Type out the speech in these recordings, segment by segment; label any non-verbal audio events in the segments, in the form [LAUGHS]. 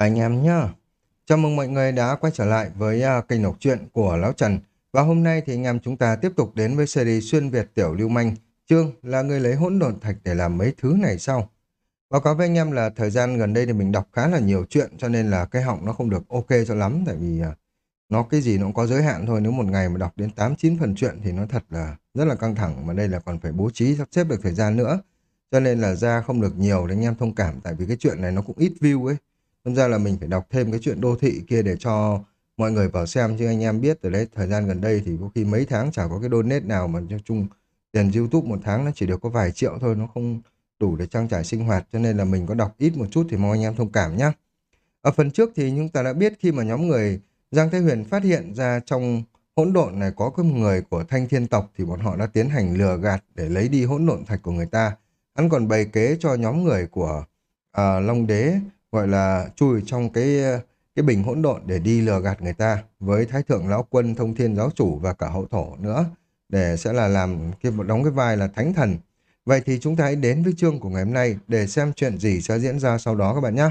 Anh em nhá. Chào mừng mọi người đã quay trở lại với uh, kênh đọc truyện của Lão Trần. Và hôm nay thì anh em chúng ta tiếp tục đến với series xuyên Việt tiểu lưu manh. Chương là người lấy hỗn độn thạch để làm mấy thứ này sau. Báo cáo với anh em là thời gian gần đây thì mình đọc khá là nhiều chuyện cho nên là cái họng nó không được ok cho lắm tại vì uh, nó cái gì nó cũng có giới hạn thôi. Nếu một ngày mà đọc đến 8-9 phần chuyện thì nó thật là rất là căng thẳng mà đây là còn phải bố trí sắp xếp được thời gian nữa. Cho nên là ra không được nhiều để anh em thông cảm tại vì cái chuyện này nó cũng ít view ấy. Thật ra là mình phải đọc thêm cái chuyện đô thị kia để cho mọi người vào xem chứ anh em biết từ đấy thời gian gần đây thì có khi mấy tháng chả có cái donate nào mà cho chung tiền YouTube một tháng nó chỉ được có vài triệu thôi nó không đủ để trang trải sinh hoạt cho nên là mình có đọc ít một chút thì mong anh em thông cảm nhé. Ở phần trước thì chúng ta đã biết khi mà nhóm người Giang Thế Huyền phát hiện ra trong hỗn độn này có cái người của thanh thiên tộc thì bọn họ đã tiến hành lừa gạt để lấy đi hỗn độn thạch của người ta. Hắn còn bày kế cho nhóm người của uh, Long Đế gọi là chui trong cái cái bình hỗn độn để đi lừa gạt người ta với thái thượng lão quân, thông thiên giáo chủ và cả hậu thổ nữa, để sẽ là làm cái, đóng cái vai là thánh thần. Vậy thì chúng ta hãy đến với chương của ngày hôm nay để xem chuyện gì sẽ diễn ra sau đó các bạn nhé.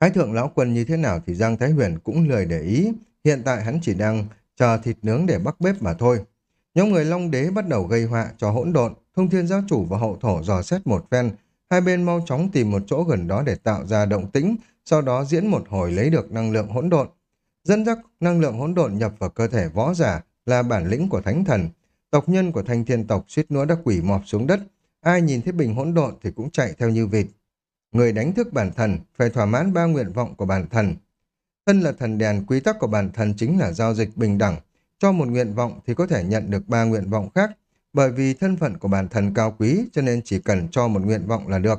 Thái thượng lão quân như thế nào thì giang thái huyền cũng lười để ý. Hiện tại hắn chỉ đang chờ thịt nướng để bắt bếp mà thôi. Nhóm người long đế bắt đầu gây họa cho hỗn độn. Thông thiên giáo chủ và hậu thổ dò xét một phen Hai bên mau chóng tìm một chỗ gần đó để tạo ra động tĩnh, sau đó diễn một hồi lấy được năng lượng hỗn độn. Dẫn dắt năng lượng hỗn độn nhập vào cơ thể võ giả là bản lĩnh của thánh thần. Tộc nhân của thanh thiên tộc suýt nữa đã quỷ mọp xuống đất. Ai nhìn thấy bình hỗn độn thì cũng chạy theo như vịt. Người đánh thức bản thần phải thỏa mãn ba nguyện vọng của bản thần. Thân là thần đèn, quy tắc của bản thần chính là giao dịch bình đẳng. Cho một nguyện vọng thì có thể nhận được ba nguyện vọng khác. Bởi vì thân phận của bản thân cao quý cho nên chỉ cần cho một nguyện vọng là được.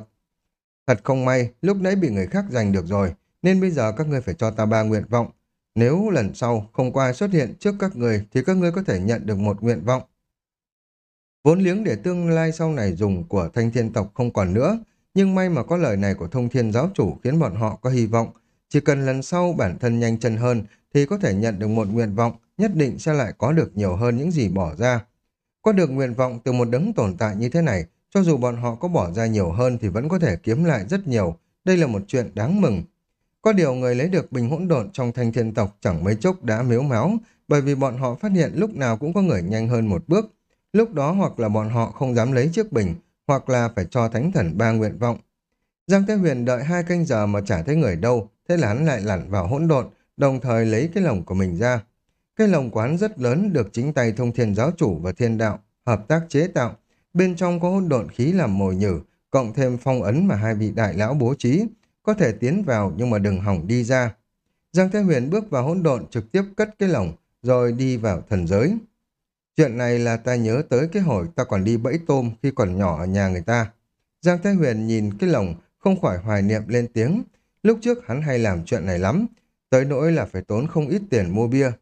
Thật không may, lúc nãy bị người khác giành được rồi, nên bây giờ các ngươi phải cho ta ba nguyện vọng. Nếu lần sau không có ai xuất hiện trước các người thì các ngươi có thể nhận được một nguyện vọng. Vốn liếng để tương lai sau này dùng của thanh thiên tộc không còn nữa, nhưng may mà có lời này của thông thiên giáo chủ khiến bọn họ có hy vọng. Chỉ cần lần sau bản thân nhanh chân hơn thì có thể nhận được một nguyện vọng, nhất định sẽ lại có được nhiều hơn những gì bỏ ra. Có được nguyện vọng từ một đấng tồn tại như thế này, cho dù bọn họ có bỏ ra nhiều hơn thì vẫn có thể kiếm lại rất nhiều. Đây là một chuyện đáng mừng. Có điều người lấy được bình hỗn độn trong thanh thiên tộc chẳng mấy chốc đã miếu máu, bởi vì bọn họ phát hiện lúc nào cũng có người nhanh hơn một bước. Lúc đó hoặc là bọn họ không dám lấy chiếc bình, hoặc là phải cho thánh thần ba nguyện vọng. Giang Thế Huyền đợi hai canh giờ mà chả thấy người đâu, thế là hắn lại lặn vào hỗn độn, đồng thời lấy cái lồng của mình ra. Cái lồng quán rất lớn được chính tay thông thiên giáo chủ và thiên đạo hợp tác chế tạo. Bên trong có hỗn độn khí làm mồi nhử, cộng thêm phong ấn mà hai vị đại lão bố trí. Có thể tiến vào nhưng mà đừng hỏng đi ra. Giang Thế Huyền bước vào hỗn độn trực tiếp cất cái lồng rồi đi vào thần giới. Chuyện này là ta nhớ tới cái hồi ta còn đi bẫy tôm khi còn nhỏ ở nhà người ta. Giang Thế Huyền nhìn cái lồng không khỏi hoài niệm lên tiếng. Lúc trước hắn hay làm chuyện này lắm, tới nỗi là phải tốn không ít tiền mua bia.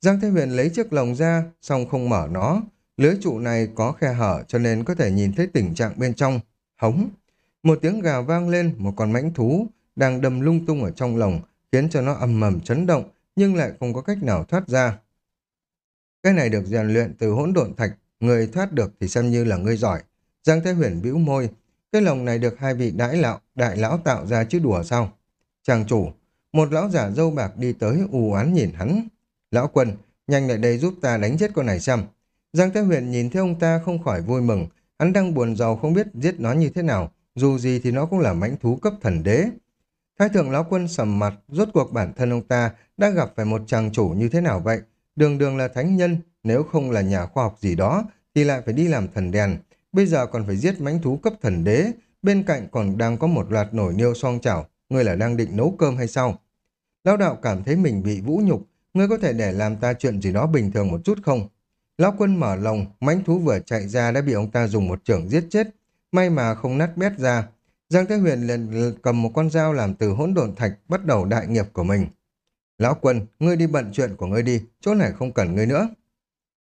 Giang Thế Huyền lấy chiếc lồng ra, xong không mở nó. Lưới trụ này có khe hở cho nên có thể nhìn thấy tình trạng bên trong. Hống. Một tiếng gà vang lên, một con mãnh thú đang đầm lung tung ở trong lồng, khiến cho nó ầm mầm chấn động, nhưng lại không có cách nào thoát ra. Cái này được rèn luyện từ hỗn độn thạch, người thoát được thì xem như là người giỏi. Giang Thế Huyền bĩu môi, cái lồng này được hai vị đại lão, đại lão tạo ra chứ đùa sao? Chàng chủ, một lão giả dâu bạc đi tới u oán nhìn hắn, Lão quân, nhanh lại đây giúp ta đánh chết con này xem. Giang Thế Huyền nhìn thấy ông ta không khỏi vui mừng. Hắn đang buồn giàu không biết giết nó như thế nào. Dù gì thì nó cũng là mãnh thú cấp thần đế. Thái thượng lão quân sầm mặt, rốt cuộc bản thân ông ta đã gặp phải một chàng chủ như thế nào vậy? Đường đường là thánh nhân, nếu không là nhà khoa học gì đó, thì lại phải đi làm thần đèn. Bây giờ còn phải giết mãnh thú cấp thần đế, bên cạnh còn đang có một loạt nổi niêu song chảo, người là đang định nấu cơm hay sao? Lão đạo cảm thấy mình bị vũ nhục, ngươi có thể để làm ta chuyện gì đó bình thường một chút không? Lão quân mở lồng, mãnh thú vừa chạy ra đã bị ông ta dùng một trưởng giết chết. May mà không nát bét ra. Giang Thế Huyền liền cầm một con dao làm từ hỗn độn thạch bắt đầu đại nghiệp của mình. Lão quân, ngươi đi bận chuyện của ngươi đi, chỗ này không cần ngươi nữa.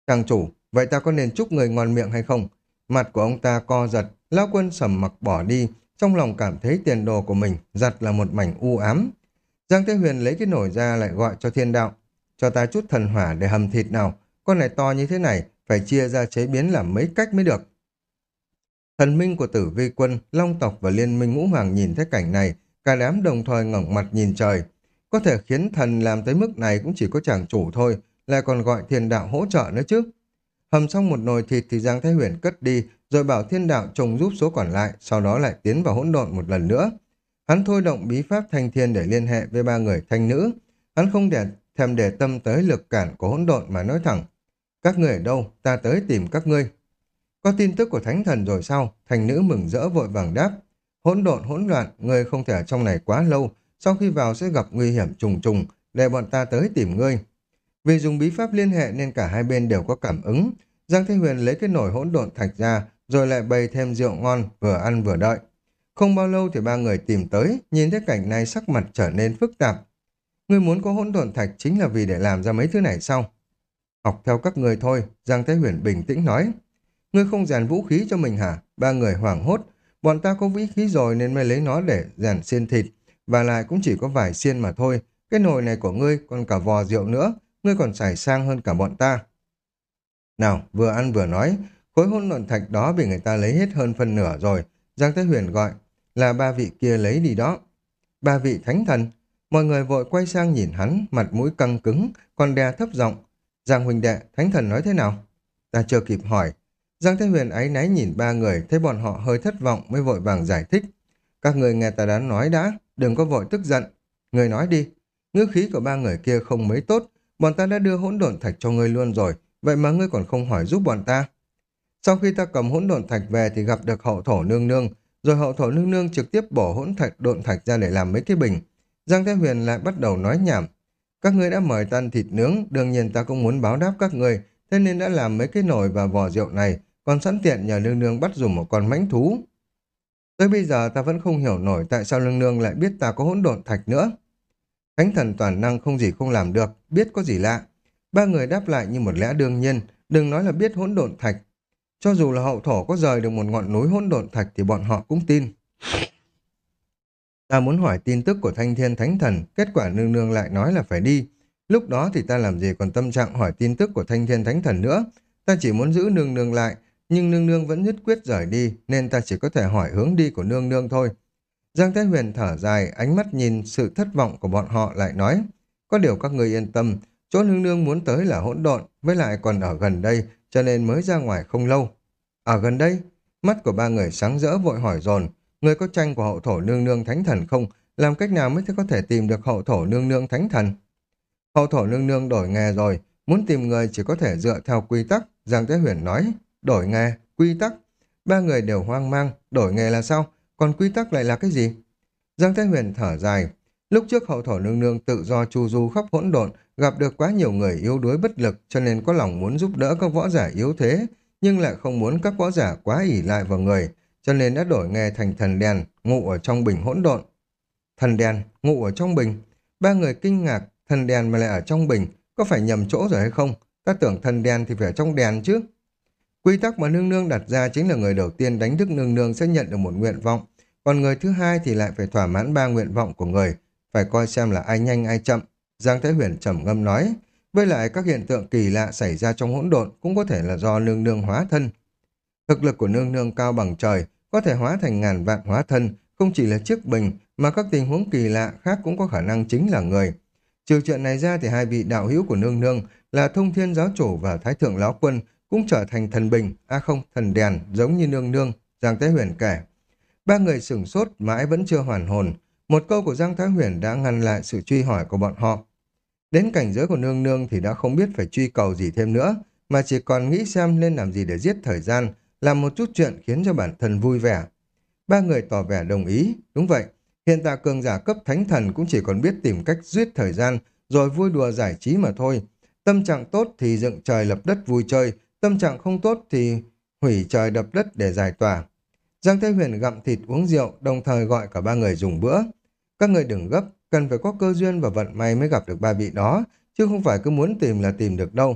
Chàng chủ, vậy ta có nên chúc người ngon miệng hay không? Mặt của ông ta co giật, lão quân sầm mặc bỏ đi, trong lòng cảm thấy tiền đồ của mình giặt là một mảnh u ám. Giang Thế Huyền lấy cái nổi ra lại gọi cho thiên đạo. Cho ta chút thần hỏa để hầm thịt nào. Con này to như thế này, phải chia ra chế biến làm mấy cách mới được. Thần minh của tử vi quân, long tộc và liên minh ngũ hoàng nhìn thấy cảnh này, cả đám đồng thời ngẩng mặt nhìn trời. Có thể khiến thần làm tới mức này cũng chỉ có chàng chủ thôi, lại còn gọi thiên đạo hỗ trợ nữa chứ. Hầm xong một nồi thịt thì Giang Thái Huyền cất đi, rồi bảo thiên đạo trồng giúp số còn lại, sau đó lại tiến vào hỗn độn một lần nữa. Hắn thôi động bí pháp thanh thiên để liên hệ với ba người thanh nữ. Hắn không để thèm để tâm tới lực cản của hỗn độn mà nói thẳng. Các người ở đâu? Ta tới tìm các ngươi. Có tin tức của thánh thần rồi sao? Thành nữ mừng rỡ vội vàng đáp. Hỗn độn hỗn loạn, ngươi không thể ở trong này quá lâu, sau khi vào sẽ gặp nguy hiểm trùng trùng, để bọn ta tới tìm ngươi. Vì dùng bí pháp liên hệ nên cả hai bên đều có cảm ứng. Giang Thế Huyền lấy cái nồi hỗn độn thạch ra, rồi lại bày thêm rượu ngon, vừa ăn vừa đợi. Không bao lâu thì ba người tìm tới, nhìn thấy cảnh này sắc mặt trở nên phức tạp. Ngươi muốn có hỗn độn thạch chính là vì để làm ra mấy thứ này sao? Học theo các người thôi, Giang Thái Huyền bình tĩnh nói. Ngươi không rèn vũ khí cho mình hả? Ba người hoảng hốt. Bọn ta có vũ khí rồi nên mới lấy nó để rèn xiên thịt. Và lại cũng chỉ có vài xiên mà thôi. Cái nồi này của ngươi còn cả vò rượu nữa. Ngươi còn xài sang hơn cả bọn ta. Nào, vừa ăn vừa nói. Khối hỗn độn thạch đó bị người ta lấy hết hơn phân nửa rồi. Giang Thái Huyền gọi là ba vị kia lấy đi đó. Ba vị thánh thần. Mọi người vội quay sang nhìn hắn, mặt mũi căng cứng, còn đè thấp giọng. Giang huynh đệ, thánh thần nói thế nào? Ta chưa kịp hỏi, Giang Thế Huyền ấy náy nhìn ba người, thấy bọn họ hơi thất vọng mới vội vàng giải thích. Các người nghe ta đã nói đã, đừng có vội tức giận. Người nói đi, ngữ khí của ba người kia không mấy tốt, bọn ta đã đưa hỗn độn thạch cho ngươi luôn rồi, vậy mà ngươi còn không hỏi giúp bọn ta. Sau khi ta cầm hỗn độn thạch về thì gặp được hậu thổ nương nương, rồi hậu thổ nương nương trực tiếp bỏ hỗn thạch độn thạch ra để làm mấy cái bình. Giang Thế Huyền lại bắt đầu nói nhảm. Các ngươi đã mời ta ăn thịt nướng, đương nhiên ta cũng muốn báo đáp các ngươi, thế nên đã làm mấy cái nồi và vò rượu này, còn sẵn tiện nhờ nương nương bắt dùng một con mãnh thú. Tới bây giờ ta vẫn không hiểu nổi tại sao nương nương lại biết ta có hỗn độn thạch nữa. Thánh thần toàn năng không gì không làm được, biết có gì lạ. Ba người đáp lại như một lẽ đương nhiên, đừng nói là biết hỗn độn thạch. Cho dù là hậu thổ có rời được một ngọn núi hỗn độn thạch thì bọn họ cũng tin. Ta muốn hỏi tin tức của thanh thiên thánh thần, kết quả nương nương lại nói là phải đi. Lúc đó thì ta làm gì còn tâm trạng hỏi tin tức của thanh thiên thánh thần nữa. Ta chỉ muốn giữ nương nương lại, nhưng nương nương vẫn nhất quyết rời đi, nên ta chỉ có thể hỏi hướng đi của nương nương thôi. Giang Thái Huyền thở dài, ánh mắt nhìn sự thất vọng của bọn họ lại nói, có điều các người yên tâm, chỗ nương nương muốn tới là hỗn độn, với lại còn ở gần đây, cho nên mới ra ngoài không lâu. Ở gần đây, mắt của ba người sáng rỡ vội hỏi dồn người có tranh của hậu thổ nương nương thánh thần không, làm cách nào mới có thể tìm được hậu thổ nương nương thánh thần? Hậu thổ nương nương đổi nghề rồi, muốn tìm người chỉ có thể dựa theo quy tắc, Giang Thế Huyền nói, đổi nghề, quy tắc. Ba người đều hoang mang, đổi nghề là sao? Còn quy tắc lại là cái gì? Giang Thế Huyền thở dài. Lúc trước hậu thổ nương nương tự do chu du khắp hỗn độn, gặp được quá nhiều người yếu đuối bất lực cho nên có lòng muốn giúp đỡ các võ giả yếu thế, nhưng lại không muốn các võ giả quá ỉ lại vào người, cho nên đã đổi nghề thành thần đèn, ngụ ở trong bình hỗn độn. Thần đèn, ngụ ở trong bình. Ba người kinh ngạc, thần đèn mà lại ở trong bình, có phải nhầm chỗ rồi hay không? Ta tưởng thần đèn thì phải ở trong đèn chứ. Quy tắc mà nương nương đặt ra chính là người đầu tiên đánh thức nương nương sẽ nhận được một nguyện vọng, còn người thứ hai thì lại phải thỏa mãn ba nguyện vọng của người, phải coi xem là ai nhanh ai chậm. Giang thái Huyền trầm ngâm nói, với lại các hiện tượng kỳ lạ xảy ra trong hỗn độn cũng có thể là do nương nương hóa thân. Thực lực của nương nương cao bằng trời, có thể hóa thành ngàn vạn hóa thân, không chỉ là chiếc bình, mà các tình huống kỳ lạ khác cũng có khả năng chính là người. Trừ chuyện này ra thì hai vị đạo hữu của nương nương là thông thiên giáo chủ và thái thượng lão quân cũng trở thành thần bình, a à không, thần đèn, giống như nương nương, Giang Thái Huyền kể. Ba người sửng sốt mãi vẫn chưa hoàn hồn. Một câu của Giang Thái Huyền đã ngăn lại sự truy hỏi của bọn họ. Đến cảnh giới của nương nương thì đã không biết phải truy cầu gì thêm nữa, mà chỉ còn nghĩ xem nên làm gì để giết thời gian, làm một chút chuyện khiến cho bản thân vui vẻ. Ba người tỏ vẻ đồng ý, đúng vậy, hiện tại cường giả cấp thánh thần cũng chỉ còn biết tìm cách giết thời gian, rồi vui đùa giải trí mà thôi. Tâm trạng tốt thì dựng trời lập đất vui chơi, tâm trạng không tốt thì hủy trời đập đất để giải tỏa. Giang Thế Huyền gặm thịt uống rượu, đồng thời gọi cả ba người dùng bữa. Các người đừng gấp, cần phải có cơ duyên và vận may mới gặp được ba vị đó, chứ không phải cứ muốn tìm là tìm được đâu.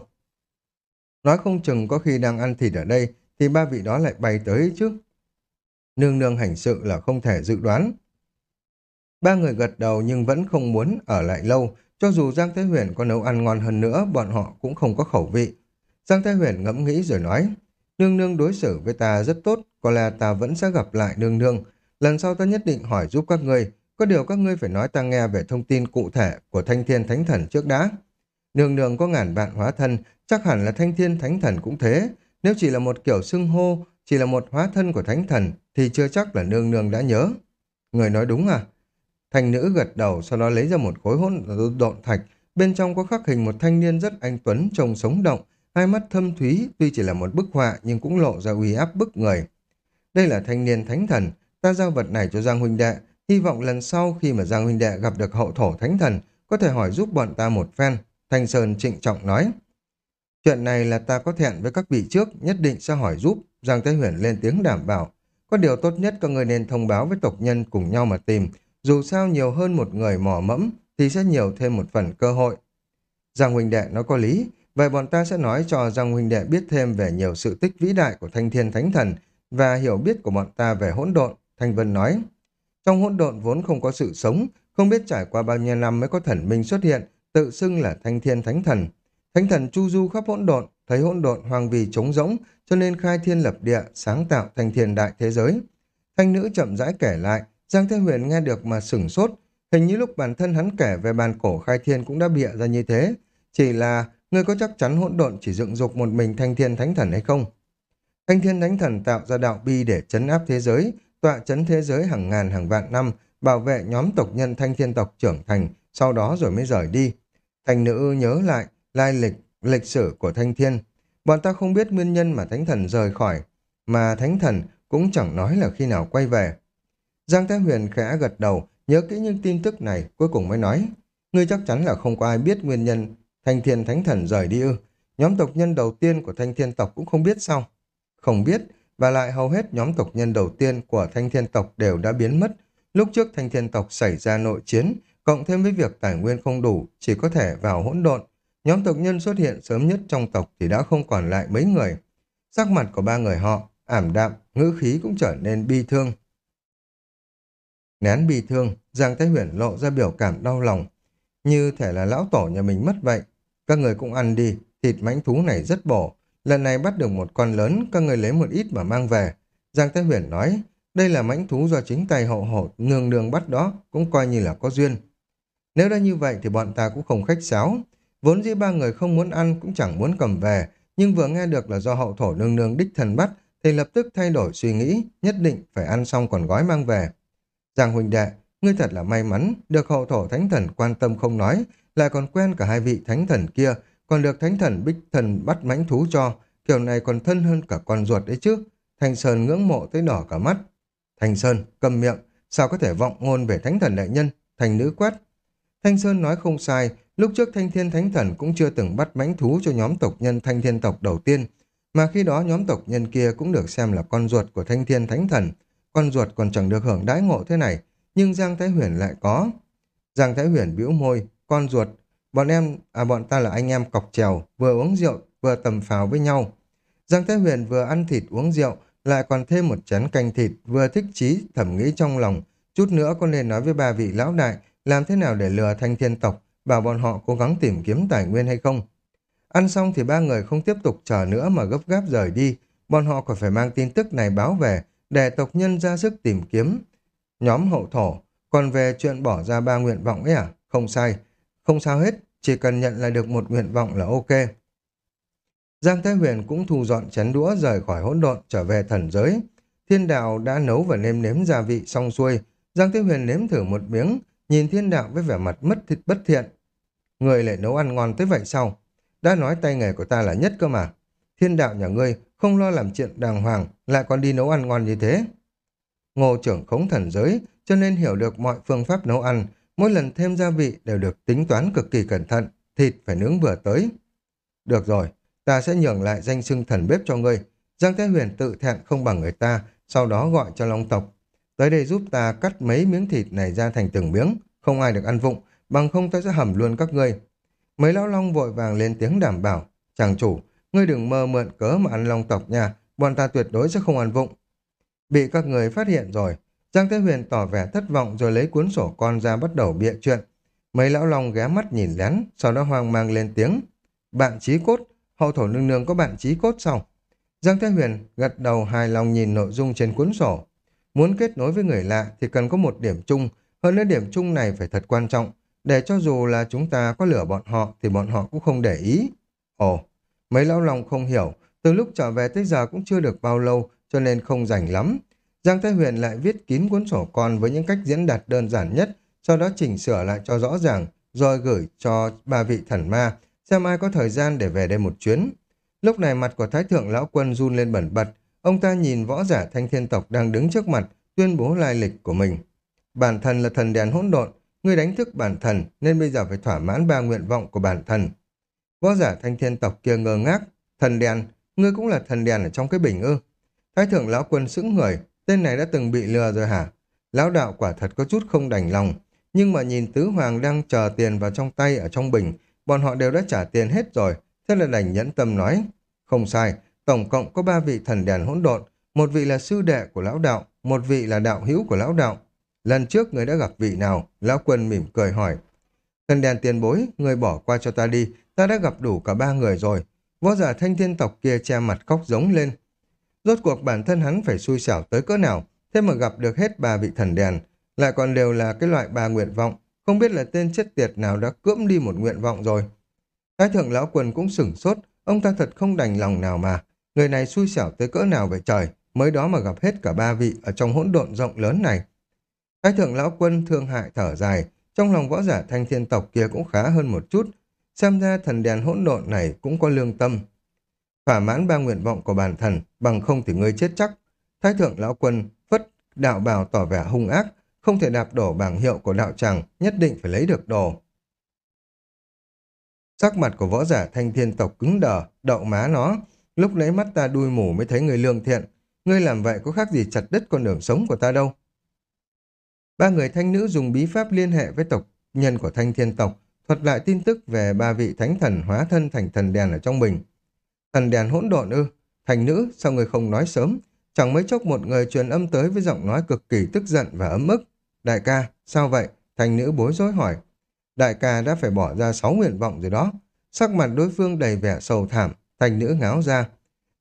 Nói không chừng có khi đang ăn thịt ở đây, thì ba vị đó lại bay tới chứ. Nương nương hành sự là không thể dự đoán. Ba người gật đầu nhưng vẫn không muốn ở lại lâu, cho dù Giang Thế Huyền có nấu ăn ngon hơn nữa, bọn họ cũng không có khẩu vị. Giang Thế Huyền ngẫm nghĩ rồi nói, nương nương đối xử với ta rất tốt, có lẽ ta vẫn sẽ gặp lại nương nương. Lần sau ta nhất định hỏi giúp các ngươi, có điều các ngươi phải nói ta nghe về thông tin cụ thể của thanh thiên thánh thần trước đã. Nương nương có ngàn vạn hóa thân, chắc hẳn là thanh thiên thánh thần cũng thế. Nếu chỉ là một kiểu xưng hô, chỉ là một hóa thân của thánh thần, thì chưa chắc là nương nương đã nhớ. Người nói đúng à? Thành nữ gật đầu, sau đó lấy ra một khối hỗn độn thạch. Bên trong có khắc hình một thanh niên rất anh tuấn, trông sống động, hai mắt thâm thúy, tuy chỉ là một bức họa nhưng cũng lộ ra uy áp bức người. Đây là thanh niên thánh thần, ta giao vật này cho Giang huynh đệ, hy vọng lần sau khi mà Giang huynh đệ gặp được hậu thổ thánh thần, có thể hỏi giúp bọn ta một phen. Thanh Sơn trịnh trọng nói. Chuyện này là ta có thẹn với các vị trước, nhất định sẽ hỏi giúp. Giang Thế Huyền lên tiếng đảm bảo. Có điều tốt nhất các người nên thông báo với tộc nhân cùng nhau mà tìm. Dù sao nhiều hơn một người mò mẫm thì sẽ nhiều thêm một phần cơ hội. Giang huynh đệ nói có lý, vậy bọn ta sẽ nói cho Giang huynh đệ biết thêm về nhiều sự tích vĩ đại của Thanh Thiên Thánh Thần và hiểu biết của bọn ta về hỗn độn, Thanh Vân nói. Trong hỗn độn vốn không có sự sống, không biết trải qua bao nhiêu năm mới có thần minh xuất hiện, tự xưng là Thanh Thiên Thánh Thần. Thánh thần chu du khắp hỗn độn, thấy hỗn độn hoàng vì trống rỗng, cho nên khai thiên lập địa, sáng tạo thành thiên đại thế giới. Thanh nữ chậm rãi kể lại, Giang Thế Huyền nghe được mà sửng sốt, hình như lúc bản thân hắn kể về bàn cổ khai thiên cũng đã bịa ra như thế, chỉ là người có chắc chắn hỗn độn chỉ dựng dục một mình thanh thiên thánh thần hay không? Thanh thiên thánh thần tạo ra đạo bi để chấn áp thế giới, tọa chấn thế giới hàng ngàn hàng vạn năm, bảo vệ nhóm tộc nhân thanh thiên tộc trưởng thành, sau đó rồi mới rời đi. Thành nữ nhớ lại lai lịch, lịch sử của thanh thiên. Bọn ta không biết nguyên nhân mà thánh thần rời khỏi, mà thánh thần cũng chẳng nói là khi nào quay về. Giang Thái Huyền khẽ gật đầu, nhớ kỹ những tin tức này, cuối cùng mới nói. Ngươi chắc chắn là không có ai biết nguyên nhân thanh thiên thánh thần rời đi ư. Nhóm tộc nhân đầu tiên của thanh thiên tộc cũng không biết sao. Không biết, và lại hầu hết nhóm tộc nhân đầu tiên của thanh thiên tộc đều đã biến mất. Lúc trước thanh thiên tộc xảy ra nội chiến, cộng thêm với việc tài nguyên không đủ, chỉ có thể vào hỗn độn. Nhóm tộc nhân xuất hiện sớm nhất trong tộc thì đã không còn lại mấy người. Sắc mặt của ba người họ, ảm đạm, ngữ khí cũng trở nên bi thương. Nén bi thương, Giang Thái Huyền lộ ra biểu cảm đau lòng. Như thể là lão tổ nhà mình mất vậy. Các người cũng ăn đi, thịt mãnh thú này rất bổ. Lần này bắt được một con lớn, các người lấy một ít mà mang về. Giang Thái Huyền nói, đây là mãnh thú do chính tay hậu hộ nương nương bắt đó, cũng coi như là có duyên. Nếu đã như vậy thì bọn ta cũng không khách sáo. Vốn dĩ ba người không muốn ăn cũng chẳng muốn cầm về, nhưng vừa nghe được là do hậu thổ nương nương đích thần bắt, thì lập tức thay đổi suy nghĩ, nhất định phải ăn xong còn gói mang về. Giang huynh đệ, ngươi thật là may mắn, được hậu thổ thánh thần quan tâm không nói, lại còn quen cả hai vị thánh thần kia, còn được thánh thần bích thần bắt mãnh thú cho, kiểu này còn thân hơn cả con ruột đấy chứ. thành Sơn ngưỡng mộ tới đỏ cả mắt. thành Sơn, cầm miệng, sao có thể vọng ngôn về thánh thần đại nhân, thành nữ quát. Thanh Sơn nói không sai, lúc trước Thanh Thiên Thánh Thần cũng chưa từng bắt mãnh thú cho nhóm tộc nhân Thanh Thiên tộc đầu tiên, mà khi đó nhóm tộc nhân kia cũng được xem là con ruột của Thanh Thiên Thánh Thần, con ruột còn chẳng được hưởng đãi ngộ thế này, nhưng Giang Thái Huyền lại có. Giang Thái Huyền bĩu môi, con ruột, bọn em, à bọn ta là anh em cọc trèo, vừa uống rượu, vừa tầm phào với nhau. Giang Thái Huyền vừa ăn thịt uống rượu, lại còn thêm một chén canh thịt, vừa thích chí, thẩm nghĩ trong lòng, chút nữa con nên nói với ba vị lão đại, làm thế nào để lừa thanh thiên tộc, bảo bọn họ cố gắng tìm kiếm tài nguyên hay không. Ăn xong thì ba người không tiếp tục chờ nữa mà gấp gáp rời đi, bọn họ còn phải mang tin tức này báo về, để tộc nhân ra sức tìm kiếm. Nhóm hậu thổ, còn về chuyện bỏ ra ba nguyện vọng ấy à? Không sai, không sao hết, chỉ cần nhận lại được một nguyện vọng là ok. Giang Thái Huyền cũng thu dọn chén đũa rời khỏi hỗn độn trở về thần giới. Thiên đạo đã nấu và nêm nếm gia vị xong xuôi. Giang Thái Huyền nếm thử một miếng, nhìn thiên đạo với vẻ mặt mất thịt bất thiện. Người lại nấu ăn ngon tới vậy sao? Đã nói tay nghề của ta là nhất cơ mà. Thiên đạo nhà ngươi không lo làm chuyện đàng hoàng, lại còn đi nấu ăn ngon như thế. Ngô trưởng khống thần giới, cho nên hiểu được mọi phương pháp nấu ăn, mỗi lần thêm gia vị đều được tính toán cực kỳ cẩn thận, thịt phải nướng vừa tới. Được rồi, ta sẽ nhường lại danh xưng thần bếp cho ngươi. Giang Thế Huyền tự thẹn không bằng người ta, sau đó gọi cho Long tộc. Tới đây giúp ta cắt mấy miếng thịt này ra thành từng miếng, không ai được ăn vụng, bằng không ta sẽ hầm luôn các ngươi. Mấy lão long vội vàng lên tiếng đảm bảo, chàng chủ, ngươi đừng mơ mượn cớ mà ăn long tộc nha, bọn ta tuyệt đối sẽ không ăn vụng. Bị các người phát hiện rồi, Giang Thế Huyền tỏ vẻ thất vọng rồi lấy cuốn sổ con ra bắt đầu bịa chuyện. Mấy lão long ghé mắt nhìn lén, sau đó hoang mang lên tiếng. Bạn trí cốt, hậu thổ nương nương có bạn trí cốt sao? Giang Thế Huyền gật đầu hài lòng nhìn nội dung trên cuốn sổ. Muốn kết nối với người lạ thì cần có một điểm chung, Hơn nữa điểm chung này phải thật quan trọng, để cho dù là chúng ta có lửa bọn họ thì bọn họ cũng không để ý. Ồ, mấy lão lòng không hiểu, từ lúc trở về tới giờ cũng chưa được bao lâu cho nên không rảnh lắm. Giang Thái Huyền lại viết kín cuốn sổ con với những cách diễn đạt đơn giản nhất, sau đó chỉnh sửa lại cho rõ ràng, rồi gửi cho ba vị thần ma, xem ai có thời gian để về đây một chuyến. Lúc này mặt của Thái Thượng Lão Quân run lên bẩn bật, ông ta nhìn võ giả thanh thiên tộc đang đứng trước mặt, tuyên bố lai lịch của mình. Bản thân là thần đèn hỗn độn, ngươi đánh thức bản thần nên bây giờ phải thỏa mãn ba nguyện vọng của bản thần. Võ giả thanh thiên tộc kia ngơ ngác, thần đèn, ngươi cũng là thần đèn ở trong cái bình ư. Thái thượng lão quân sững người, tên này đã từng bị lừa rồi hả? Lão đạo quả thật có chút không đành lòng, nhưng mà nhìn tứ hoàng đang chờ tiền vào trong tay ở trong bình, bọn họ đều đã trả tiền hết rồi, thế là đành nhẫn tâm nói. Không sai, tổng cộng có ba vị thần đèn hỗn độn, một vị là sư đệ của lão đạo, một vị là đạo hữu của lão đạo. Lần trước người đã gặp vị nào? Lão quân mỉm cười hỏi. Thần đèn tiền bối, người bỏ qua cho ta đi, ta đã gặp đủ cả ba người rồi. Võ giả thanh thiên tộc kia che mặt khóc giống lên. Rốt cuộc bản thân hắn phải xui xẻo tới cỡ nào, thế mà gặp được hết ba vị thần đèn, lại còn đều là cái loại ba nguyện vọng, không biết là tên chết tiệt nào đã cưỡng đi một nguyện vọng rồi. Thái thượng lão quần cũng sửng sốt, ông ta thật không đành lòng nào mà. Người này xui xẻo tới cỡ nào vậy trời, mới đó mà gặp hết cả ba vị ở trong hỗn độn rộng lớn này. Thái thượng lão quân thương hại thở dài, trong lòng võ giả thanh thiên tộc kia cũng khá hơn một chút, xem ra thần đèn hỗn độn này cũng có lương tâm. Thỏa mãn ba nguyện vọng của bản thần, bằng không thì ngươi chết chắc. Thái thượng lão quân phất đạo bào tỏ vẻ hung ác, không thể đạp đổ bảng hiệu của đạo tràng, nhất định phải lấy được đồ. Sắc mặt của võ giả thanh thiên tộc cứng đờ, đậu má nó. Lúc nãy mắt ta đuôi mù mới thấy người lương thiện. Ngươi làm vậy có khác gì chặt đứt con đường sống của ta đâu. Ba người thanh nữ dùng bí pháp liên hệ với tộc nhân của thanh thiên tộc, thuật lại tin tức về ba vị thánh thần hóa thân thành thần đèn ở trong bình. Thần đèn hỗn độn ư, thành nữ, sao người không nói sớm? Chẳng mấy chốc một người truyền âm tới với giọng nói cực kỳ tức giận và ấm ức. Đại ca, sao vậy? Thành nữ bối rối hỏi. Đại ca đã phải bỏ ra sáu nguyện vọng rồi đó. Sắc mặt đối phương đầy vẻ sầu thảm, thành nữ ngáo ra.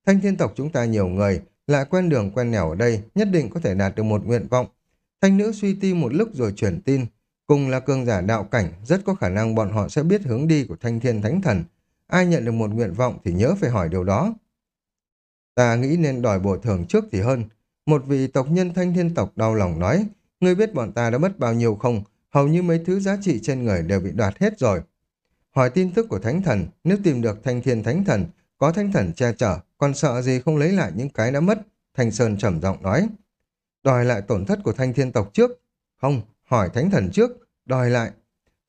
Thanh thiên tộc chúng ta nhiều người, lại quen đường quen nẻo ở đây, nhất định có thể đạt được một nguyện vọng. Thanh nữ suy ti một lúc rồi chuyển tin. Cùng là cường giả đạo cảnh, rất có khả năng bọn họ sẽ biết hướng đi của thanh thiên thánh thần. Ai nhận được một nguyện vọng thì nhớ phải hỏi điều đó. Ta nghĩ nên đòi bồi thường trước thì hơn. Một vị tộc nhân thanh thiên tộc đau lòng nói, ngươi biết bọn ta đã mất bao nhiêu không? Hầu như mấy thứ giá trị trên người đều bị đoạt hết rồi. Hỏi tin tức của thánh thần, nếu tìm được thanh thiên thánh thần, có thanh thần che chở, còn sợ gì không lấy lại những cái đã mất? Thanh Sơn trầm giọng nói. Đòi lại tổn thất của thanh thiên tộc trước. Không, hỏi thánh thần trước, đòi lại.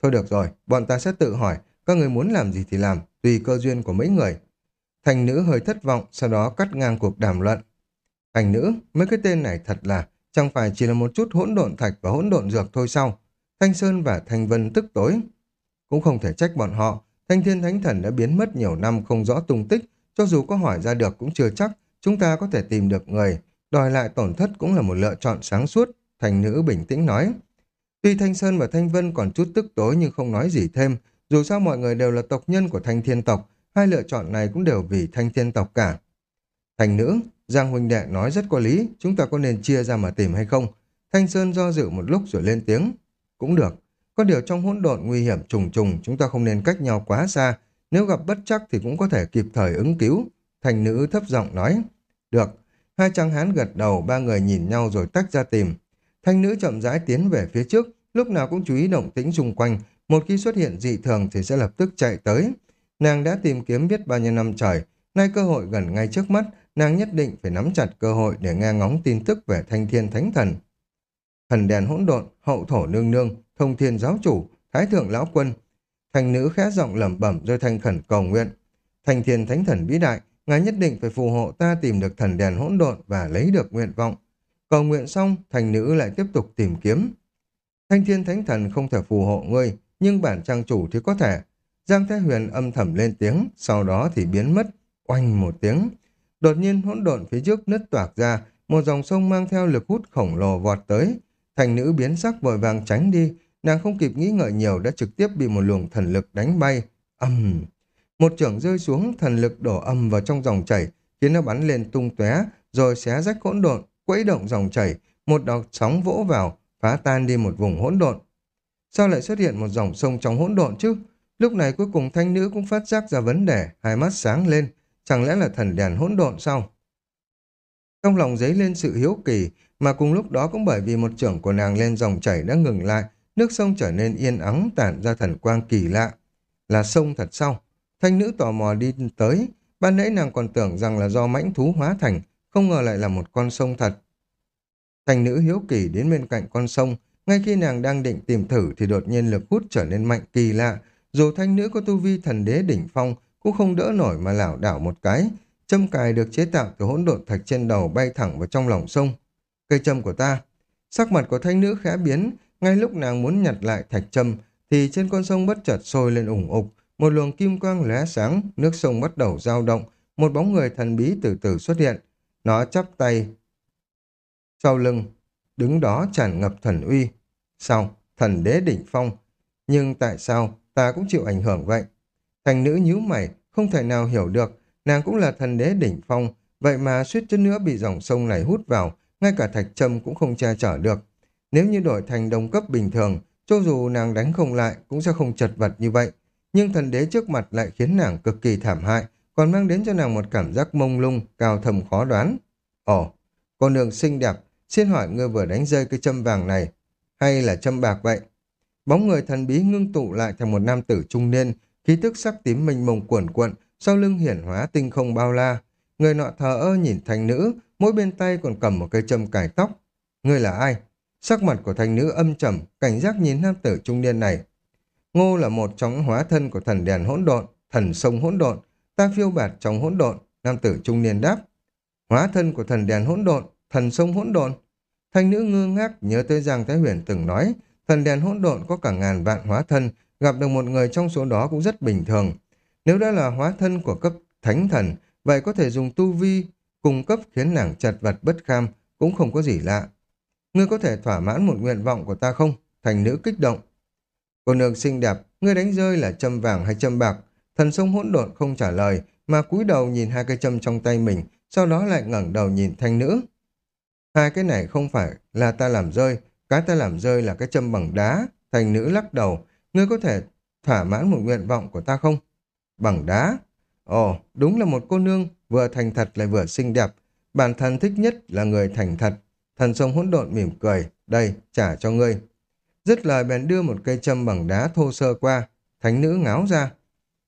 Thôi được rồi, bọn ta sẽ tự hỏi, các người muốn làm gì thì làm, tùy cơ duyên của mấy người. Thành nữ hơi thất vọng, sau đó cắt ngang cuộc đàm luận. Thành nữ, mấy cái tên này thật là, chẳng phải chỉ là một chút hỗn độn thạch và hỗn độn dược thôi sao? Thanh Sơn và Thanh Vân tức tối. Cũng không thể trách bọn họ, Thanh Thiên Thánh Thần đã biến mất nhiều năm không rõ tung tích, cho dù có hỏi ra được cũng chưa chắc, chúng ta có thể tìm được người, đòi lại tổn thất cũng là một lựa chọn sáng suốt, thành nữ bình tĩnh nói. Tuy Thanh Sơn và Thanh Vân còn chút tức tối nhưng không nói gì thêm, dù sao mọi người đều là tộc nhân của Thanh Thiên tộc, hai lựa chọn này cũng đều vì Thanh Thiên tộc cả. Thành nữ, Giang huynh đệ nói rất có lý, chúng ta có nên chia ra mà tìm hay không? Thanh Sơn do dự một lúc rồi lên tiếng. Cũng được, có điều trong hỗn độn nguy hiểm trùng trùng, chúng ta không nên cách nhau quá xa, nếu gặp bất chắc thì cũng có thể kịp thời ứng cứu. Thành nữ thấp giọng nói. Được, hai trang hán gật đầu, ba người nhìn nhau rồi tách ra tìm. Thanh nữ chậm rãi tiến về phía trước, lúc nào cũng chú ý động tĩnh xung quanh, một khi xuất hiện dị thường thì sẽ lập tức chạy tới. Nàng đã tìm kiếm biết bao nhiêu năm trời, nay cơ hội gần ngay trước mắt, nàng nhất định phải nắm chặt cơ hội để nghe ngóng tin tức về thanh thiên thánh thần. Thần đèn hỗn độn, hậu thổ nương nương, thông thiên giáo chủ, thái thượng lão quân. Thành nữ khẽ giọng lẩm bẩm rồi thành khẩn cầu nguyện. Thành thiên thánh thần vĩ đại, ngài nhất định phải phù hộ ta tìm được thần đèn hỗn độn và lấy được nguyện vọng. Cầu nguyện xong, thành nữ lại tiếp tục tìm kiếm. Thanh thiên thánh thần không thể phù hộ ngươi, nhưng bản trang chủ thì có thể. Giang Thái Huyền âm thầm lên tiếng, sau đó thì biến mất, oanh một tiếng. Đột nhiên hỗn độn phía trước nứt toạc ra, một dòng sông mang theo lực hút khổng lồ vọt tới. Thành nữ biến sắc vội vàng tránh đi, nàng không kịp nghĩ ngợi nhiều đã trực tiếp bị một luồng thần lực đánh bay. Âm! Một trưởng rơi xuống, thần lực đổ âm vào trong dòng chảy, khiến nó bắn lên tung tóe, rồi xé rách hỗn độn, quẫy động dòng chảy, một đợt sóng vỗ vào, phá tan đi một vùng hỗn độn. Sao lại xuất hiện một dòng sông trong hỗn độn chứ? Lúc này cuối cùng thanh nữ cũng phát giác ra vấn đề, hai mắt sáng lên. Chẳng lẽ là thần đèn hỗn độn sao? Trong lòng dấy lên sự hiếu kỳ, mà cùng lúc đó cũng bởi vì một trưởng của nàng lên dòng chảy đã ngừng lại, nước sông trở nên yên ắng tản ra thần quang kỳ lạ. Là sông thật sao? Thanh nữ tò mò đi tới, ban nãy nàng còn tưởng rằng là do mãnh thú hóa thành, không ngờ lại là một con sông thật. Thanh nữ hiếu kỳ đến bên cạnh con sông, ngay khi nàng đang định tìm thử thì đột nhiên lực hút trở nên mạnh kỳ lạ. Dù thanh nữ có tu vi thần đế đỉnh phong, cũng không đỡ nổi mà lảo đảo một cái. Châm cài được chế tạo từ hỗn độn thạch trên đầu bay thẳng vào trong lòng sông. Cây châm của ta. Sắc mặt của thanh nữ khẽ biến, ngay lúc nàng muốn nhặt lại thạch châm, thì trên con sông bất chợt sôi lên ủng ục. Một luồng kim quang lóe sáng, nước sông bắt đầu dao động, một bóng người thần bí từ từ xuất hiện. Nó chắp tay sau lưng, đứng đó tràn ngập thần uy. Sao? Thần đế đỉnh phong. Nhưng tại sao ta cũng chịu ảnh hưởng vậy? Thành nữ nhíu mày, không thể nào hiểu được. Nàng cũng là thần đế đỉnh phong, vậy mà suýt chút nữa bị dòng sông này hút vào, ngay cả thạch trâm cũng không che chở được. Nếu như đổi thành đồng cấp bình thường, cho dù nàng đánh không lại cũng sẽ không chật vật như vậy. Nhưng thần đế trước mặt lại khiến nàng cực kỳ thảm hại, còn mang đến cho nàng một cảm giác mông lung, cao thầm khó đoán. Ồ, con đường xinh đẹp, xin hỏi ngươi vừa đánh rơi cái châm vàng này, hay là châm bạc vậy? Bóng người thần bí ngưng tụ lại thành một nam tử trung niên, khí tức sắc tím mênh mông cuồn cuộn, sau lưng hiển hóa tinh không bao la. Người nọ thờ ơ nhìn thanh nữ, mỗi bên tay còn cầm một cây châm cài tóc. Ngươi là ai? Sắc mặt của thanh nữ âm trầm, cảnh giác nhìn nam tử trung niên này. Ngô là một trong hóa thân của thần đèn hỗn độn, thần sông hỗn độn, ta phiêu bạt trong hỗn độn, nam tử trung niên đáp. Hóa thân của thần đèn hỗn độn, thần sông hỗn độn. Thanh nữ ngơ ngác nhớ tới Giang Thái Huyền từng nói, thần đèn hỗn độn có cả ngàn vạn hóa thân, gặp được một người trong số đó cũng rất bình thường. Nếu đã là hóa thân của cấp thánh thần, vậy có thể dùng tu vi cung cấp khiến nàng chật vật bất kham, cũng không có gì lạ. Ngươi có thể thỏa mãn một nguyện vọng của ta không? Thành nữ kích động. Cô nương xinh đẹp, ngươi đánh rơi là châm vàng hay châm bạc? Thần sông hỗn độn không trả lời, mà cúi đầu nhìn hai cây châm trong tay mình, sau đó lại ngẩng đầu nhìn thanh nữ. Hai cái này không phải là ta làm rơi, cái ta làm rơi là cái châm bằng đá. Thành nữ lắc đầu, ngươi có thể thỏa mãn một nguyện vọng của ta không? Bằng đá? Ồ, đúng là một cô nương, vừa thành thật lại vừa xinh đẹp. Bản thân thích nhất là người thành thật. Thần sông hỗn độn mỉm cười, đây, trả cho ngươi. Dứt lời bèn đưa một cây châm bằng đá thô sơ qua, thánh nữ ngáo ra.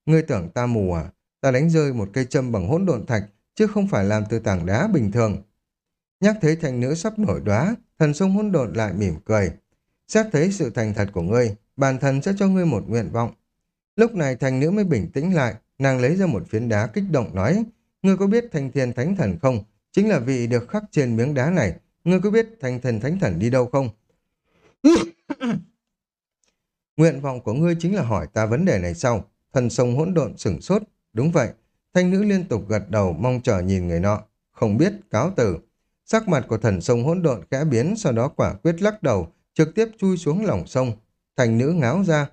Ngươi tưởng ta mù à? Ta đánh rơi một cây châm bằng hỗn độn thạch, chứ không phải làm từ tảng đá bình thường. Nhắc thấy thành nữ sắp nổi đóa, thần sông hỗn độn lại mỉm cười. Xét thấy sự thành thật của ngươi, bản thân sẽ cho ngươi một nguyện vọng. Lúc này thành nữ mới bình tĩnh lại, nàng lấy ra một phiến đá kích động nói, ngươi có biết thanh thiên thánh thần không? Chính là vị được khắc trên miếng đá này, ngươi có biết thanh thần thánh thần đi đâu không? [LAUGHS] Nguyện vọng của ngươi chính là hỏi ta vấn đề này sau. Thần sông hỗn độn sửng sốt. Đúng vậy. Thanh nữ liên tục gật đầu mong chờ nhìn người nọ. Không biết, cáo từ. Sắc mặt của thần sông hỗn độn khẽ biến, sau đó quả quyết lắc đầu, trực tiếp chui xuống lòng sông. Thành nữ ngáo ra.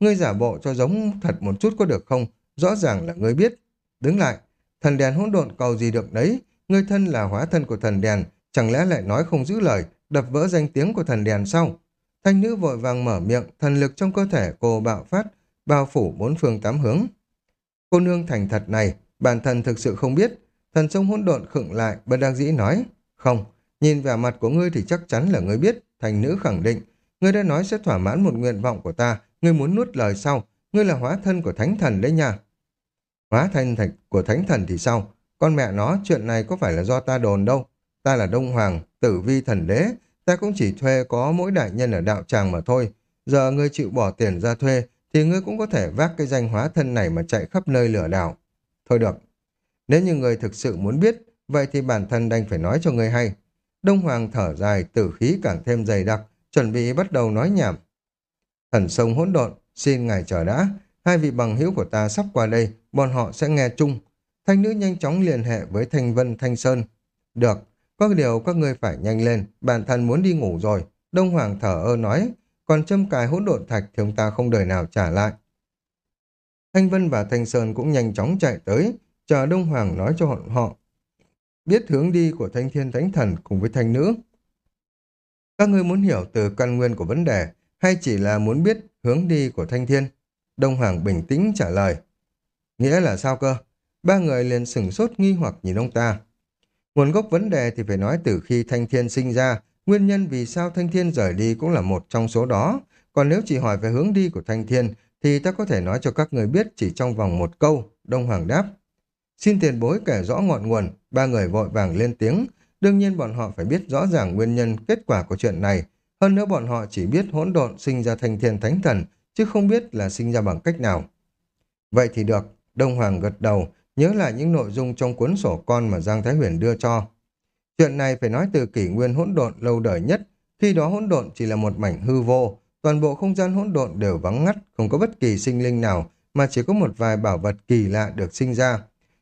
Ngươi giả bộ cho giống thật một chút có được không? Rõ ràng là ngươi biết. Đứng lại. Thần đèn hỗn độn cầu gì được đấy. Ngươi thân là hóa thân của thần đèn. Chẳng lẽ lại nói không giữ lời, đập vỡ danh tiếng của thần đèn sau? Thanh nữ vội vàng mở miệng, thần lực trong cơ thể cô bạo phát, bao phủ bốn phương tám hướng. Cô nương thành thật này, bản thân thực sự không biết. Thần sông hỗn độn khựng lại, bất đắc dĩ nói. Không, nhìn vẻ mặt của ngươi thì chắc chắn là ngươi biết. Thành nữ khẳng định, ngươi đã nói sẽ thỏa mãn một nguyện vọng của ta, ngươi muốn nuốt lời sau, ngươi là hóa thân của thánh thần đấy nha. Hóa thân thành của thánh thần thì sao? Con mẹ nó, chuyện này có phải là do ta đồn đâu. Ta là Đông Hoàng, tử vi thần đế, ta cũng chỉ thuê có mỗi đại nhân ở đạo tràng mà thôi. Giờ ngươi chịu bỏ tiền ra thuê, thì ngươi cũng có thể vác cái danh hóa thân này mà chạy khắp nơi lửa đảo. Thôi được, nếu như ngươi thực sự muốn biết, vậy thì bản thân đành phải nói cho ngươi hay. Đông Hoàng thở dài, tử khí càng thêm dày đặc, chuẩn bị bắt đầu nói nhảm. Thần sông hỗn độn, xin ngài chờ đã, hai vị bằng hữu của ta sắp qua đây, bọn họ sẽ nghe chung. Thanh nữ nhanh chóng liên hệ với Thanh Vân Thanh Sơn. Được, có điều các ngươi phải nhanh lên, bản thân muốn đi ngủ rồi. Đông Hoàng thở ơ nói, còn châm cài hỗn độn thạch thì ông ta không đời nào trả lại. Thanh Vân và Thanh Sơn cũng nhanh chóng chạy tới, chờ Đông Hoàng nói cho họ biết hướng đi của Thanh Thiên Thánh Thần cùng với Thanh Nữ. Các ngươi muốn hiểu từ căn nguyên của vấn đề hay chỉ là muốn biết hướng đi của Thanh Thiên? Đông Hoàng bình tĩnh trả lời. Nghĩa là sao cơ? Ba người liền sửng sốt nghi hoặc nhìn ông ta. Nguồn gốc vấn đề thì phải nói từ khi Thanh Thiên sinh ra, nguyên nhân vì sao Thanh Thiên rời đi cũng là một trong số đó. Còn nếu chỉ hỏi về hướng đi của Thanh Thiên, thì ta có thể nói cho các người biết chỉ trong vòng một câu, Đông Hoàng đáp. Xin tiền bối kể rõ ngọn nguồn, ba người vội vàng lên tiếng. Đương nhiên bọn họ phải biết rõ ràng nguyên nhân kết quả của chuyện này. Hơn nữa bọn họ chỉ biết hỗn độn sinh ra Thanh Thiên Thánh Thần, chứ không biết là sinh ra bằng cách nào. Vậy thì được, Đông Hoàng gật đầu, nhớ lại những nội dung trong cuốn sổ con mà Giang Thái Huyền đưa cho. Chuyện này phải nói từ kỷ nguyên hỗn độn lâu đời nhất, khi đó hỗn độn chỉ là một mảnh hư vô, toàn bộ không gian hỗn độn đều vắng ngắt, không có bất kỳ sinh linh nào, mà chỉ có một vài bảo vật kỳ lạ được sinh ra.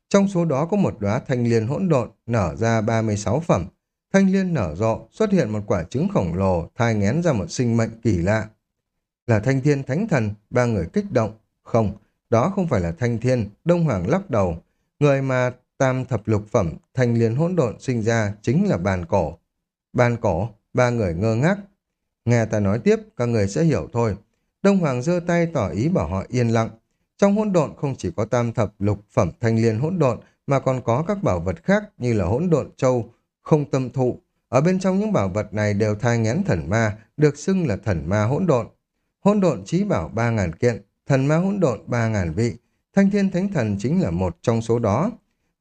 Trong số đó có một đóa thanh liên hỗn độn nở ra 36 phẩm. Thanh liên nở rộ, xuất hiện một quả trứng khổng lồ, thai ngén ra một sinh mệnh kỳ lạ. Là thanh thiên thánh thần, ba người kích động. Không, đó không phải là thanh thiên, Đông Hoàng lắc đầu. Người mà tam thập lục phẩm thanh liên hỗn độn sinh ra chính là bàn cổ. Bàn cổ, ba người ngơ ngác. Nghe ta nói tiếp, các người sẽ hiểu thôi. Đông Hoàng giơ tay tỏ ý bảo họ yên lặng. Trong hỗn độn không chỉ có tam thập lục phẩm thanh liên hỗn độn mà còn có các bảo vật khác như là hỗn độn châu, không tâm thụ. Ở bên trong những bảo vật này đều thai ngén thần ma, được xưng là thần ma hỗn độn. Hỗn độn trí bảo ba ngàn kiện, thần ma hỗn độn ba ngàn vị, thanh thiên thánh thần chính là một trong số đó.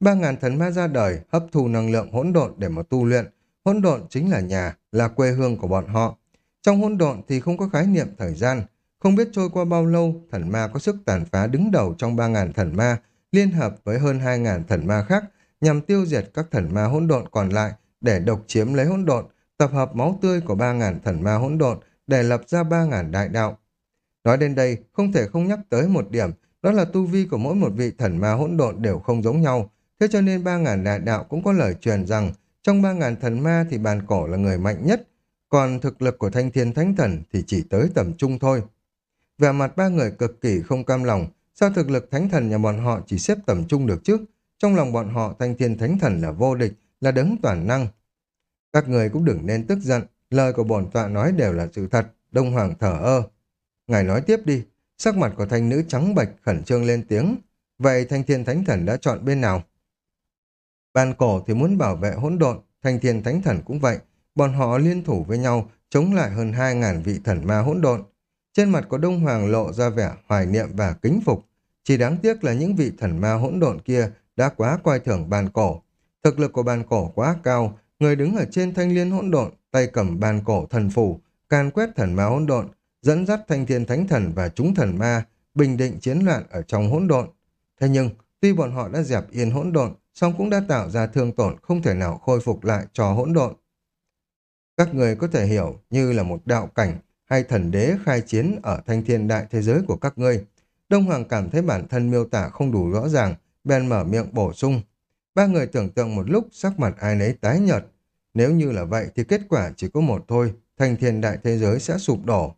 Ba ngàn thần ma ra đời, hấp thu năng lượng hỗn độn để mà tu luyện. Hỗn độn chính là nhà, là quê hương của bọn họ. Trong hỗn độn thì không có khái niệm thời gian. Không biết trôi qua bao lâu, thần ma có sức tàn phá đứng đầu trong ba ngàn thần ma, liên hợp với hơn hai ngàn thần ma khác, nhằm tiêu diệt các thần ma hỗn độn còn lại để độc chiếm lấy hỗn độn, tập hợp máu tươi của ba ngàn thần ma hỗn độn để lập ra ba ngàn đại đạo. Nói đến đây, không thể không nhắc tới một điểm, đó là tu vi của mỗi một vị thần ma hỗn độn đều không giống nhau. Thế cho nên ba ngàn đại đạo cũng có lời truyền rằng, trong ba ngàn thần ma thì bàn cổ là người mạnh nhất, còn thực lực của thanh thiên thánh thần thì chỉ tới tầm trung thôi. về mặt ba người cực kỳ không cam lòng, sao thực lực thánh thần nhà bọn họ chỉ xếp tầm trung được chứ? Trong lòng bọn họ thanh thiên thánh thần là vô địch, là đấng toàn năng. Các người cũng đừng nên tức giận, lời của bổn tọa nói đều là sự thật, Đông Hoàng thở ơ. Ngài nói tiếp đi, sắc mặt của thanh nữ trắng bạch khẩn trương lên tiếng. Vậy thanh thiên thánh thần đã chọn bên nào? Ban cổ thì muốn bảo vệ hỗn độn, thanh thiên thánh thần cũng vậy. Bọn họ liên thủ với nhau chống lại hơn 2.000 vị thần ma hỗn độn. Trên mặt của Đông Hoàng lộ ra vẻ hoài niệm và kính phục. Chỉ đáng tiếc là những vị thần ma hỗn độn kia đã quá coi thường bàn cổ. Thực lực của bàn cổ quá cao, người đứng ở trên thanh liên hỗn độn, tay cầm bàn cổ thần phủ, can quét thần ma hỗn độn, dẫn dắt thanh thiên thánh thần và chúng thần ma, bình định chiến loạn ở trong hỗn độn. Thế nhưng, tuy bọn họ đã dẹp yên hỗn độn, song cũng đã tạo ra thương tổn không thể nào khôi phục lại cho hỗn độn. Các người có thể hiểu như là một đạo cảnh hay thần đế khai chiến ở thanh thiên đại thế giới của các ngươi. Đông Hoàng cảm thấy bản thân miêu tả không đủ rõ ràng, bèn mở miệng bổ sung. Ba người tưởng tượng một lúc sắc mặt ai nấy tái nhợt. Nếu như là vậy thì kết quả chỉ có một thôi, thanh thiên đại thế giới sẽ sụp đổ.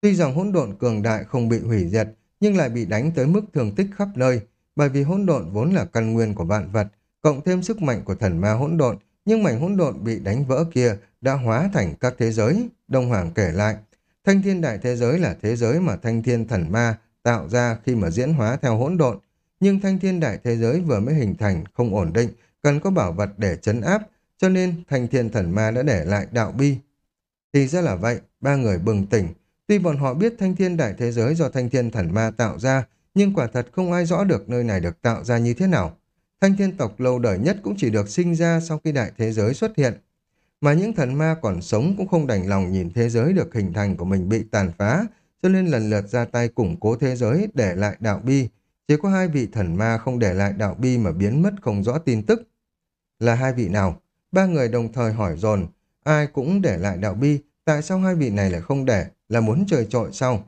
Tuy rằng hỗn độn cường đại không bị hủy diệt, nhưng lại bị đánh tới mức thương tích khắp nơi, bởi vì hỗn độn vốn là căn nguyên của vạn vật, cộng thêm sức mạnh của thần ma hỗn độn, nhưng mảnh hỗn độn bị đánh vỡ kia đã hóa thành các thế giới. Đông Hoàng kể lại, thanh thiên đại thế giới là thế giới mà thanh thiên thần ma tạo ra khi mà diễn hóa theo hỗn độn, nhưng thanh thiên đại thế giới vừa mới hình thành, không ổn định, cần có bảo vật để chấn áp, cho nên thanh thiên thần ma đã để lại đạo bi. Thì ra là vậy, ba người bừng tỉnh, Tuy bọn họ biết thanh thiên đại thế giới do thanh thiên thần ma tạo ra, nhưng quả thật không ai rõ được nơi này được tạo ra như thế nào. Thanh thiên tộc lâu đời nhất cũng chỉ được sinh ra sau khi đại thế giới xuất hiện. Mà những thần ma còn sống cũng không đành lòng nhìn thế giới được hình thành của mình bị tàn phá, cho nên lần lượt ra tay củng cố thế giới để lại đạo bi. Chỉ có hai vị thần ma không để lại đạo bi mà biến mất không rõ tin tức. Là hai vị nào? Ba người đồng thời hỏi dồn ai cũng để lại đạo bi, tại sao hai vị này lại không để? là muốn trời trội sau.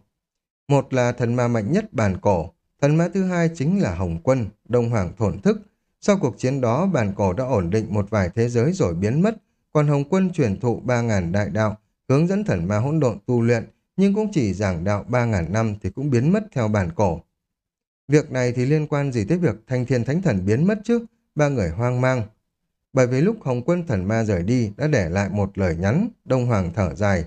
Một là thần ma mạnh nhất bàn cổ, thần ma thứ hai chính là Hồng Quân, Đông Hoàng thổn thức. Sau cuộc chiến đó, bàn cổ đã ổn định một vài thế giới rồi biến mất, còn Hồng Quân truyền thụ 3.000 đại đạo, hướng dẫn thần ma hỗn độn tu luyện, nhưng cũng chỉ giảng đạo 3.000 năm thì cũng biến mất theo bàn cổ. Việc này thì liên quan gì tới việc thanh thiên thánh thần biến mất chứ? Ba người hoang mang bởi vì lúc Hồng quân thần ma rời đi đã để lại một lời nhắn, Đông Hoàng thở dài.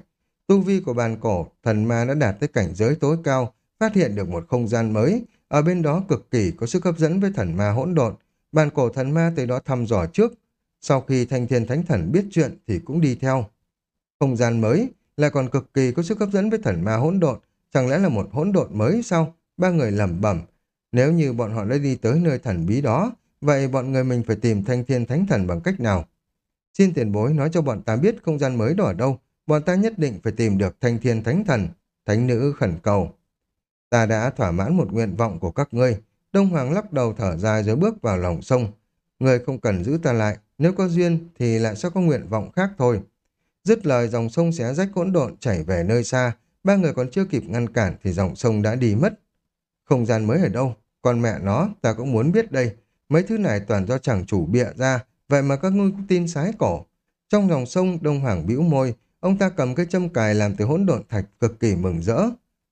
Tu vi của bàn cổ, thần ma đã đạt tới cảnh giới tối cao, phát hiện được một không gian mới, ở bên đó cực kỳ có sức hấp dẫn với thần ma hỗn độn. Bàn cổ thần ma tới đó thăm dò trước, sau khi thanh thiên thánh thần biết chuyện thì cũng đi theo. Không gian mới lại còn cực kỳ có sức hấp dẫn với thần ma hỗn độn, chẳng lẽ là một hỗn độn mới sao? Ba người lẩm bẩm, nếu như bọn họ đã đi tới nơi thần bí đó, vậy bọn người mình phải tìm thanh thiên thánh thần bằng cách nào? Xin tiền bối nói cho bọn ta biết không gian mới đó ở đâu, bọn ta nhất định phải tìm được thanh thiên thánh thần. Thánh nữ khẩn cầu. Ta đã thỏa mãn một nguyện vọng của các ngươi. Đông Hoàng lắc đầu thở dài rồi bước vào lòng sông. Người không cần giữ ta lại, nếu có duyên thì lại sẽ có nguyện vọng khác thôi. Dứt lời dòng sông xé rách hỗn độn chảy về nơi xa, ba người còn chưa kịp ngăn cản thì dòng sông đã đi mất. Không gian mới ở đâu? Con mẹ nó, ta cũng muốn biết đây. Mấy thứ này toàn do chẳng chủ bịa ra, vậy mà các ngươi cũng tin sái cổ. Trong dòng sông, Đông Hoàng bĩu môi, ông ta cầm cái châm cài làm từ hỗn độn thạch cực kỳ mừng rỡ.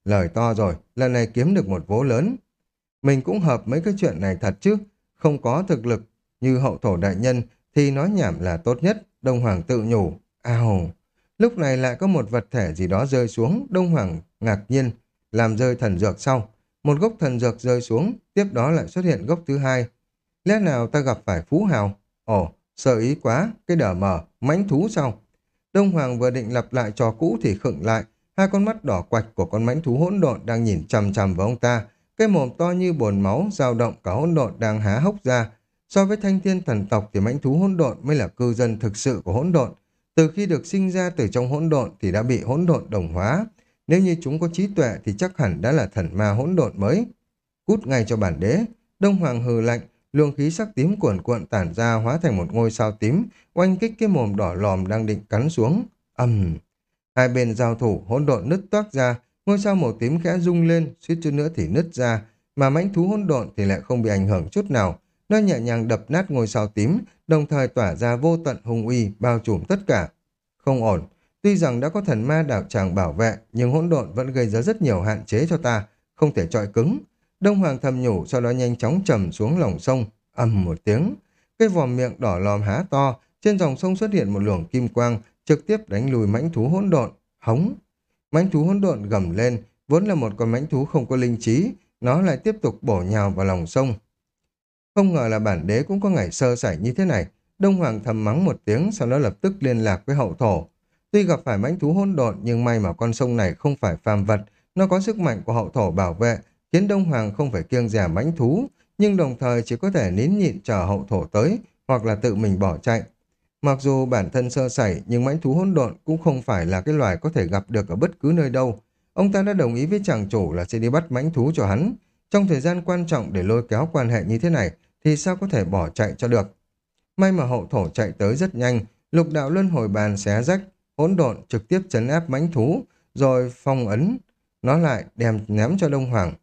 Lời to rồi, lần này kiếm được một vố lớn. Mình cũng hợp mấy cái chuyện này thật chứ, không có thực lực như hậu thổ đại nhân thì nói nhảm là tốt nhất, Đông Hoàng tự nhủ. Ào! Lúc này lại có một vật thể gì đó rơi xuống, Đông Hoàng ngạc nhiên, làm rơi thần dược sau. Một gốc thần dược rơi xuống, tiếp đó lại xuất hiện gốc thứ hai. Lẽ nào ta gặp phải phú hào? Ồ, sợ ý quá, cái đờ mờ, mánh thú sao? Đông Hoàng vừa định lặp lại trò cũ thì khựng lại, hai con mắt đỏ quạch của con mãnh thú hỗn độn đang nhìn chằm chằm vào ông ta, cái mồm to như bồn máu, dao động cả hỗn độn đang há hốc ra. So với thanh thiên thần tộc thì mãnh thú hỗn độn mới là cư dân thực sự của hỗn độn. Từ khi được sinh ra từ trong hỗn độn thì đã bị hỗn độn đồng hóa. Nếu như chúng có trí tuệ thì chắc hẳn đã là thần ma hỗn độn mới. Cút ngay cho bản đế. Đông Hoàng hừ lạnh, luồng khí sắc tím cuồn cuộn tản ra hóa thành một ngôi sao tím, oanh kích cái mồm đỏ lòm đang định cắn xuống. ầm Hai bên giao thủ, hỗn độn nứt toác ra, ngôi sao màu tím khẽ rung lên, suýt chút nữa thì nứt ra, mà mãnh thú hỗn độn thì lại không bị ảnh hưởng chút nào. Nó nhẹ nhàng đập nát ngôi sao tím, đồng thời tỏa ra vô tận hung uy, bao trùm tất cả. Không ổn, tuy rằng đã có thần ma đạo tràng bảo vệ, nhưng hỗn độn vẫn gây ra rất nhiều hạn chế cho ta, không thể trọi cứng. Đông Hoàng thầm nhủ, sau đó nhanh chóng trầm xuống lòng sông, ầm một tiếng. Cái vòm miệng đỏ lòm há to, trên dòng sông xuất hiện một luồng kim quang, trực tiếp đánh lùi mãnh thú hỗn độn, hống. Mãnh thú hỗn độn gầm lên, vốn là một con mãnh thú không có linh trí, nó lại tiếp tục bổ nhào vào lòng sông. Không ngờ là bản đế cũng có ngày sơ sẩy như thế này. Đông Hoàng thầm mắng một tiếng, sau đó lập tức liên lạc với hậu thổ. Tuy gặp phải mãnh thú hỗn độn, nhưng may mà con sông này không phải phàm vật, nó có sức mạnh của hậu thổ bảo vệ, khiến Đông Hoàng không phải kiêng dè mãnh thú, nhưng đồng thời chỉ có thể nín nhịn chờ hậu thổ tới, hoặc là tự mình bỏ chạy. Mặc dù bản thân sơ sẩy, nhưng mãnh thú hỗn độn cũng không phải là cái loài có thể gặp được ở bất cứ nơi đâu. Ông ta đã đồng ý với chàng chủ là sẽ đi bắt mãnh thú cho hắn. Trong thời gian quan trọng để lôi kéo quan hệ như thế này, thì sao có thể bỏ chạy cho được. May mà hậu thổ chạy tới rất nhanh, lục đạo luân hồi bàn xé rách, hỗn độn trực tiếp chấn áp mãnh thú, rồi phong ấn, nó lại đem ném cho Đông Hoàng.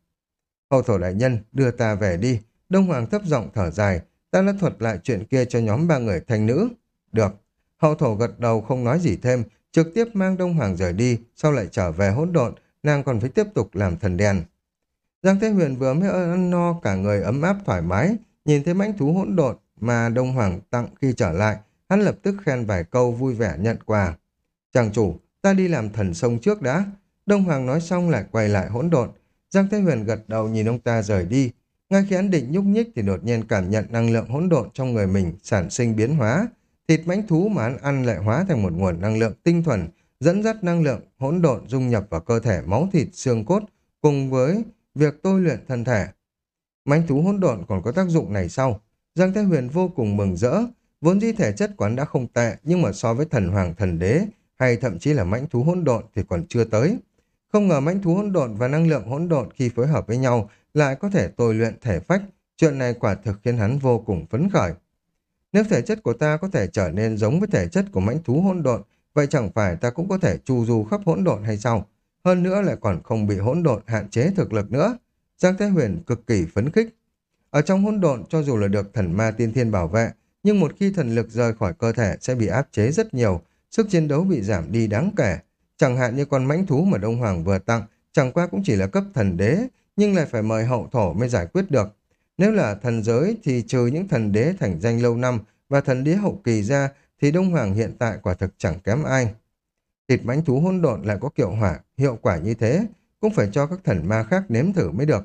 Hậu thổ đại nhân, đưa ta về đi. Đông Hoàng thấp giọng thở dài, ta đã thuật lại chuyện kia cho nhóm ba người thanh nữ. Được. Hậu thổ gật đầu không nói gì thêm, trực tiếp mang Đông Hoàng rời đi, sau lại trở về hỗn độn, nàng còn phải tiếp tục làm thần đèn. Giang Thế Huyền vừa mới ăn no cả người ấm áp thoải mái, nhìn thấy mãnh thú hỗn độn mà Đông Hoàng tặng khi trở lại, hắn lập tức khen vài câu vui vẻ nhận quà. Chàng chủ, ta đi làm thần sông trước đã. Đông Hoàng nói xong lại quay lại hỗn độn. Giang Thế Huyền gật đầu nhìn ông ta rời đi. Ngay khi hắn định nhúc nhích thì đột nhiên cảm nhận năng lượng hỗn độn trong người mình sản sinh biến hóa. Thịt mãnh thú mà hắn ăn lại hóa thành một nguồn năng lượng tinh thuần, dẫn dắt năng lượng hỗn độn dung nhập vào cơ thể máu thịt xương cốt cùng với việc tôi luyện thân thể. Mãnh thú hỗn độn còn có tác dụng này sau. Giang Thế Huyền vô cùng mừng rỡ, vốn di thể chất quán đã không tệ, nhưng mà so với thần hoàng thần đế hay thậm chí là mãnh thú hỗn độn thì còn chưa tới. Không ngờ mãnh thú hỗn độn và năng lượng hỗn độn khi phối hợp với nhau lại có thể tôi luyện thể phách, chuyện này quả thực khiến hắn vô cùng phấn khởi. Nếu thể chất của ta có thể trở nên giống với thể chất của mãnh thú hỗn độn, vậy chẳng phải ta cũng có thể chu du khắp hỗn độn hay sao? Hơn nữa lại còn không bị hỗn độn hạn chế thực lực nữa. Giang Thế Huyền cực kỳ phấn khích. Ở trong hỗn độn cho dù là được thần ma tiên thiên bảo vệ, nhưng một khi thần lực rời khỏi cơ thể sẽ bị áp chế rất nhiều, sức chiến đấu bị giảm đi đáng kể. Chẳng hạn như con mãnh thú mà Đông Hoàng vừa tặng, chẳng qua cũng chỉ là cấp thần đế, nhưng lại phải mời hậu thổ mới giải quyết được. Nếu là thần giới thì trừ những thần đế thành danh lâu năm và thần lý hậu kỳ ra thì Đông Hoàng hiện tại quả thực chẳng kém ai. Thịt mãnh thú hỗn độn lại có kiệu hỏa, hiệu quả như thế, cũng phải cho các thần ma khác nếm thử mới được.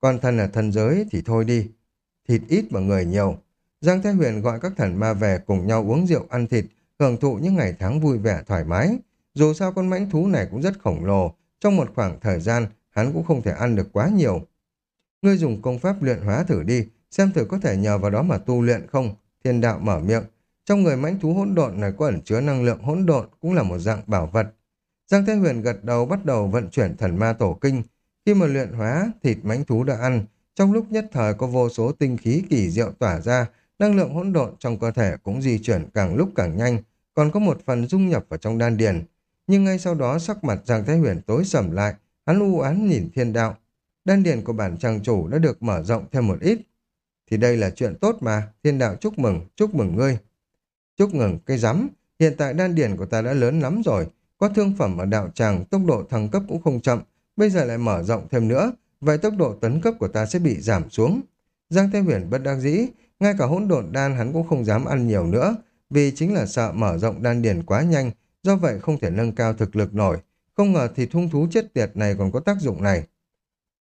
Còn thần là thần giới thì thôi đi. Thịt ít mà người nhiều. Giang Thái Huyền gọi các thần ma về cùng nhau uống rượu ăn thịt, hưởng thụ những ngày tháng vui vẻ thoải mái. Dù sao con mãnh thú này cũng rất khổng lồ, trong một khoảng thời gian hắn cũng không thể ăn được quá nhiều. Ngươi dùng công pháp luyện hóa thử đi, xem thử có thể nhờ vào đó mà tu luyện không. Thiên đạo mở miệng. Trong người mãnh thú hỗn độn này có ẩn chứa năng lượng hỗn độn cũng là một dạng bảo vật. Giang Thế Huyền gật đầu bắt đầu vận chuyển thần ma tổ kinh. Khi mà luyện hóa, thịt mãnh thú đã ăn, trong lúc nhất thời có vô số tinh khí kỳ diệu tỏa ra, năng lượng hỗn độn trong cơ thể cũng di chuyển càng lúc càng nhanh, còn có một phần dung nhập vào trong đan điền. Nhưng ngay sau đó sắc mặt Giang Thái Huyền tối sầm lại, hắn u án nhìn thiên đạo. Đan điền của bản trang chủ đã được mở rộng thêm một ít. Thì đây là chuyện tốt mà, thiên đạo chúc mừng, chúc mừng ngươi. Chúc mừng cây rắm, hiện tại đan điền của ta đã lớn lắm rồi, có thương phẩm ở đạo tràng, tốc độ thăng cấp cũng không chậm, bây giờ lại mở rộng thêm nữa, vậy tốc độ tấn cấp của ta sẽ bị giảm xuống. Giang Thái Huyền bất đắc dĩ, ngay cả hỗn độn đan hắn cũng không dám ăn nhiều nữa, vì chính là sợ mở rộng đan điền quá nhanh, do vậy không thể nâng cao thực lực nổi. Không ngờ thì thung thú chết tiệt này còn có tác dụng này.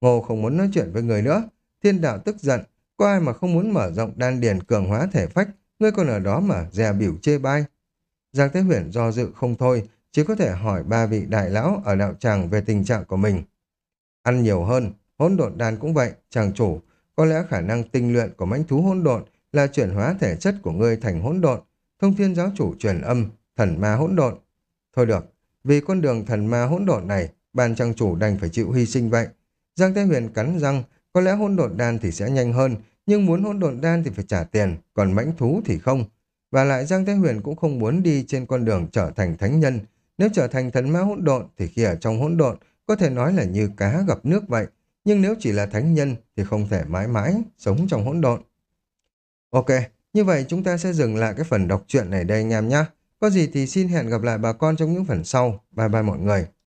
Ngô không muốn nói chuyện với người nữa. Thiên đạo tức giận, có ai mà không muốn mở rộng đan điền cường hóa thể phách, ngươi còn ở đó mà dè biểu chê bai. Giang Thế Huyền do dự không thôi, chỉ có thể hỏi ba vị đại lão ở đạo tràng về tình trạng của mình. Ăn nhiều hơn, hỗn độn đan cũng vậy, chàng chủ, có lẽ khả năng tinh luyện của mãnh thú hỗn độn là chuyển hóa thể chất của ngươi thành hỗn độn, thông thiên giáo chủ truyền âm, thần ma hỗn độn. Thôi được, vì con đường thần ma hỗn độn này, ban trang chủ đành phải chịu hy sinh vậy. Giang Thế Huyền cắn răng, có lẽ hỗn độn đan thì sẽ nhanh hơn, nhưng muốn hỗn độn đan thì phải trả tiền, còn mãnh thú thì không. Và lại Giang Thế Huyền cũng không muốn đi trên con đường trở thành thánh nhân. Nếu trở thành thần ma hỗn độn thì khi ở trong hỗn độn có thể nói là như cá gặp nước vậy. Nhưng nếu chỉ là thánh nhân thì không thể mãi mãi sống trong hỗn độn. Ok, như vậy chúng ta sẽ dừng lại cái phần đọc truyện này đây anh em nhé. Có gì thì xin hẹn gặp lại bà con trong những phần sau. Bye bye mọi người.